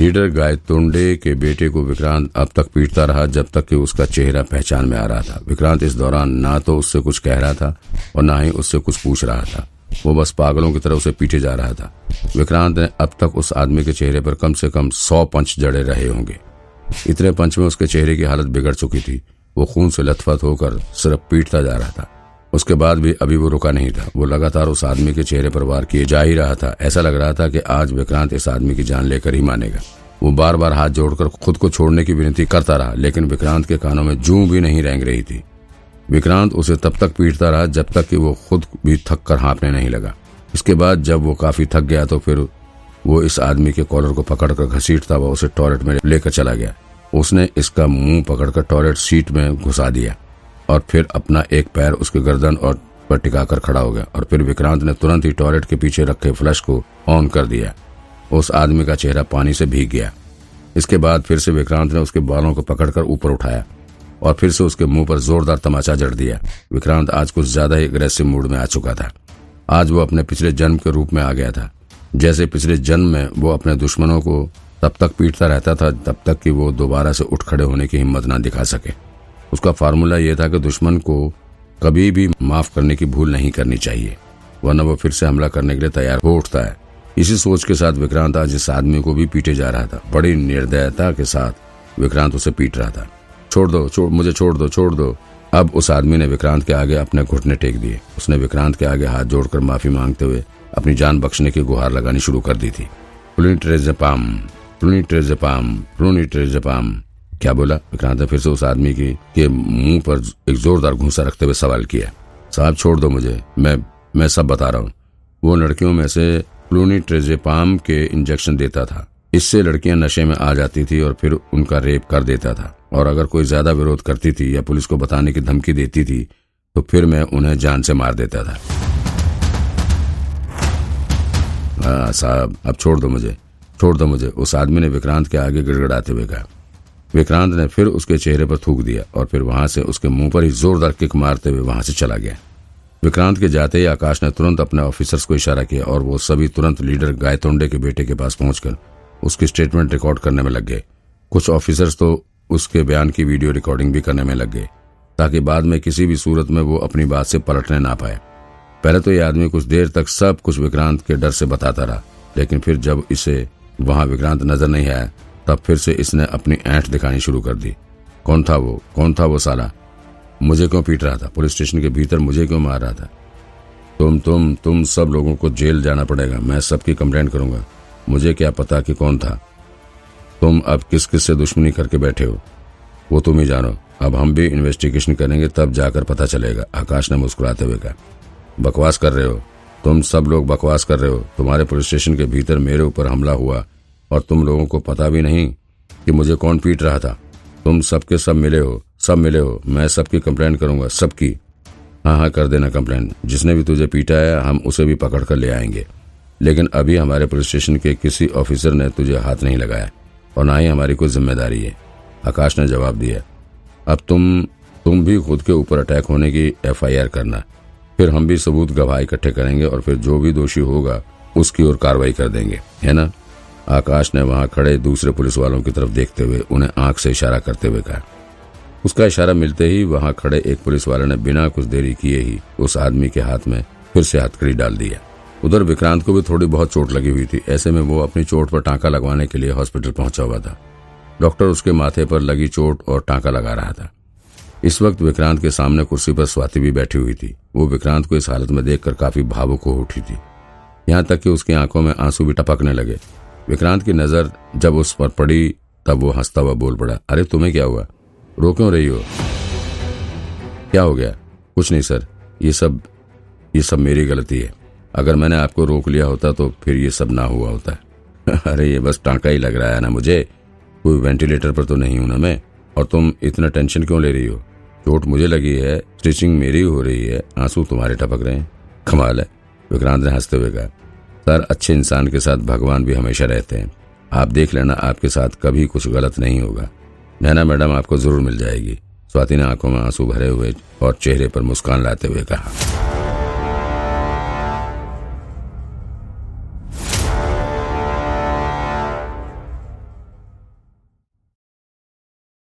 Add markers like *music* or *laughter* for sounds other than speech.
Leader Gaitonde के बेटे को विक्रांत अब तक पीटता रहा, जब तक कि उसका चेहरा पहचान में आ रहा था। विक्रांत इस दौरान ना तो उससे कुछ कह रहा था और ना ही उससे कुछ पूछ रहा था। वो बस पागलों की तरह उसे पीटे जा रहा था। विक्रांत ने अब तक उस आदमी के चेहरे पर कम से कम सौ पंच जड़े रहे होंगे। इतने पंच में उसके चेहरे की हालत बिगड़ चुकी थी। वो खून से लथपथ होकर सिर्फ़ पीटता जा रहा था। उसके बाद भी अभी वो रुका नहीं था। वो लगातार उस आदमी के चेहरे पर वार किए जा ही रहा था। ऐसा लग रहा था कि आज विक्रांत इस आदमी की जान लेकर ही मानेगा। वो बार बार हाथ जोड़कर खुद को छोड़ने की विनती करता रहा, लेकिन विक्रांत के कानों में जू भी नहीं रेंग रही थी। विक्रांत उसे तब तक पीटता रहा जब तक कि वो खुद भी थक कर हाँपने नहीं लगा। इसके बाद जब वो काफ़ी थक गया तो फिर वो इस आदमी के कॉलर को पकड़कर घसीटता हुआ उसे टॉयलेट में लेकर चला गया। उसने इसका मुँह पकड़कर टॉयलेट सीट में घुसा दिया। और फिर अपना एक पैर उसके गर्दन और पर टिकाकर खड़ा हो गया और फिर विक्रांत ने तुरंत ही टॉयलेट के पीछे रखे फ्लश को ऑन कर दिया। उस आदमी का चेहरा पानी से भीग गया। इसके बाद फिर से विक्रांत ने उसके बालों को पकड़कर ऊपर उठाया और फिर से उसके मुँह पर जोरदार तमाचा जड़ दिया। विक्रांत आज कुछ ज़्यादा ही अग्रेसिव मूड में आ चुका था। आज वो अपने पिछले जन्म के रूप में आ गया था। जैसे पिछले जन्म में वो अपने दुश्मनों को तब तक पीटता रहता था, तब तक कि वो दोबारा से उठ खड़े होने की हिम्मत ना दिखा सके। उसका फार्मूला यह था कि दुश्मन को कभी भी माफ़ करने की भूल नहीं करनी चाहिए, वरना वो फिर से हमला करने के लिए तैयार हो उठता है। इसी सोच के साथ विक्रांत आज इस आदमी को भी पीटे जा रहा था। बड़ी निर्दयता के साथ विक्रांत उसे पीट रहा था। छोड़ दो, छोड़, मुझे छोड़ दो छोड़ दो। अब उस आदमी ने विक्रांत के आगे अपने घुटने टेक दिए। उसने विक्रांत के आगे हाथ जोड़कर माफ़ी मांगते हुए अपनी जान बख्शने की गुहार लगानी शुरू कर दी थी। क्या बोला? विक्रांत ने फिर से उस आदमी की, के मुँह पर एक जोरदार घूसा रखते हुए सवाल किया। साहब, छोड़ दो मुझे। मैं मैं सब बता रहा हूँ। वो लड़कियों में से प्लूनी ट्रेजेपाम के इंजेक्शन देता था। इससे लड़कियाँ नशे में आ जाती थी और फिर उनका रेप कर देता था। और अगर कोई ज़्यादा विरोध करती थी या पुलिस को बताने की धमकी देती थी तो फिर मैं उन्हें जान से मार देता था। हाँ साहब, अब छोड़ दो मुझे। छोड़ दो मुझे। उस आदमी ने विक्रांत के आगे गिड़गड़ाते हुए कहा। विक्रांत ने फिर उसके चेहरे पर थूक दिया और फिर वहाँ से उसके मुँह पर ही जोरदार किक मारते हुए वहाँ से चला गया। विक्रांत के जाते ही आकाश ने तुरंत अपने ऑफिसर्स को इशारा किया और वो सभी तुरंत लीडर गायतोंडे के बेटे के पास पहुंचकर उसकी स्टेटमेंट रिकॉर्ड करने में लग गए। कुछ ऑफिसर्स तो उसके बयान की वीडियो रिकॉर्डिंग भी करने में लग गए, ताकि बाद में किसी भी सूरत में वो अपनी बात से पलटने ना पाए। पहले तो ये आदमी कुछ देर तक सब कुछ विक्रांत के डर से बताता रहा, लेकिन फिर जब इसे वहाँ विक्रांत नज़र नहीं आया तब फिर से इसने अपनी ऐंठ दिखानी शुरू कर दी। कौन था वो? कौन था वो साला? मुझे क्यों पीट रहा था? पुलिस स्टेशन के भीतर मुझे क्यों मार रहा था? तुम तुम तुम सब लोगों को जेल जाना पड़ेगा। मैं सबकी कंप्लेंट करूँगा। मुझे क्या पता कि कौन था? तुम अब किस किस से दुश्मनी करके बैठे हो? वो तुम ही जानो। अब हम भी इन्वेस्टिगेशन करेंगे, तब जाकर पता चलेगा। आकाश ने मुस्कुराते हुए कहा, बकवास कर रहे हो? तुम सब लोग बकवास कर रहे हो? तुम्हारे पुलिस स्टेशन के भीतर मेरे ऊपर हमला हुआ। और तुम लोगों को पता भी नहीं कि मुझे कौन पीट रहा था। तुम सबके सब मिले हो, सब मिले हो। मैं सबकी कंप्लेंट करूँगा, सबकी। हाँ हाँ कर देना कंप्लेंट। जिसने भी तुझे पीटा है, हम उसे भी पकड़ कर ले आएँगे। लेकिन अभी हमारे पुलिस स्टेशन के किसी ऑफिसर ने तुझे हाथ नहीं लगाया, और ना ही हमारी कोई ज़िम्मेदारी है। आकाश ने जवाब दिया, अब तुम तुम भी खुद के ऊपर अटैक होने की एफआईआर करना। फिर हम भी सबूत गवाह इकट्ठे करेंगे और फिर जो भी दोषी होगा, उसकी ओर कार्रवाई कर देंगे। है ना? आकाश ने वहाँ खड़े दूसरे पुलिस वालों की तरफ़ देखते हुए उन्हें आँख से इशारा करते हुए कहा। उसका इशारा मिलते ही वहाँ खड़े एक पुलिस वाले ने बिना कुछ देरी किए ही उस आदमी के हाथ में फिर से हथकड़ी डाल दिया। उधर विक्रांत को भी थोड़ी बहुत चोट लगी हुई थी, ऐसे में वो अपनी चोट पर टांका लगवाने के लिए हॉस्पिटल पहुँचा हुआ था। डॉक्टर उसके माथे पर लगी चोट और टांका लगा रहा था। इस वक्त विक्रांत के सामने कुर्सी पर स्वाति भी बैठी हुई थी। वो विक्रांत को इस हालत में देखकर काफ़ी भावुक हो उठी थी। यहाँ तक कि उसकी आँखों में आँसू भी टपकने लगे। विक्रांत की नज़र जब उस पर पड़ी, तब वो हंसता हुआ बोल पड़ा, अरे, तुम्हें क्या हुआ? रो क्यों रही हो? क्या हो गया? कुछ नहीं, सर। ये सब ये सब मेरी गलती है। अगर मैंने आपको रोक लिया होता तो फिर ये सब ना हुआ होता। *laughs* अरे, ये बस टांका ही लग रहा है ना मुझे। कोई वेंटिलेटर पर तो नहीं हूँ ना मैं। और तुम इतना टेंशन क्यों ले रही हो? चोट मुझे लगी है स्टिचिंग मेरी हो रही है, आँसू तुम्हारे टपक रहे हैं। कमाल है। विक्रांत ने हँसते हुए कहा सर, अच्छे इंसान के साथ भगवान भी हमेशा रहते हैं। आप देख लेना, आपके साथ कभी कुछ गलत नहीं होगा। नैना मैडम, आपको ज़रूर मिल जाएगी। स्वाति ने आँखों में आँसू भरे हुए और चेहरे पर मुस्कान लाते हुए कहा।